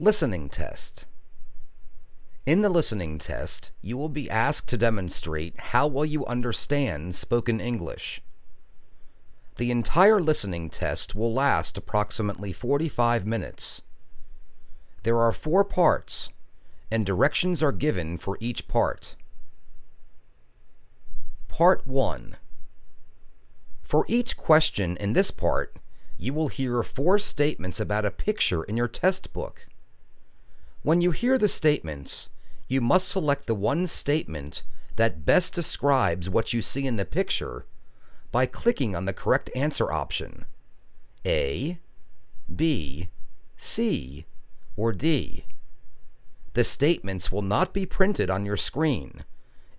Listening test. In the listening test, you will be asked to demonstrate how well you understand spoken English. The entire listening test will last approximately 45 minutes. There are four parts, and directions are given for each part. Part 1 For each question in this part, you will hear four statements about a picture in your test book. When you hear the statements, you must select the one statement that best describes what you see in the picture by clicking on the correct answer option A, B, C, or D. The statements will not be printed on your screen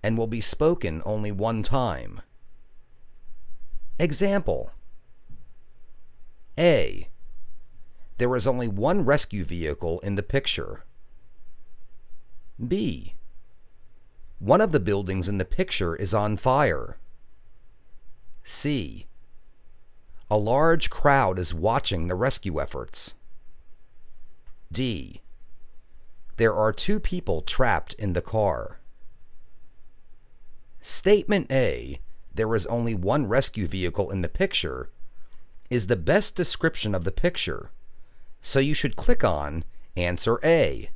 and will be spoken only one time. Example A. There is only one rescue vehicle in the picture. B. One of the buildings in the picture is on fire. C. A large crowd is watching the rescue efforts. D. There are two people trapped in the car. Statement A, there is only one rescue vehicle in the picture, is the best description of the picture, so you should click on Answer A.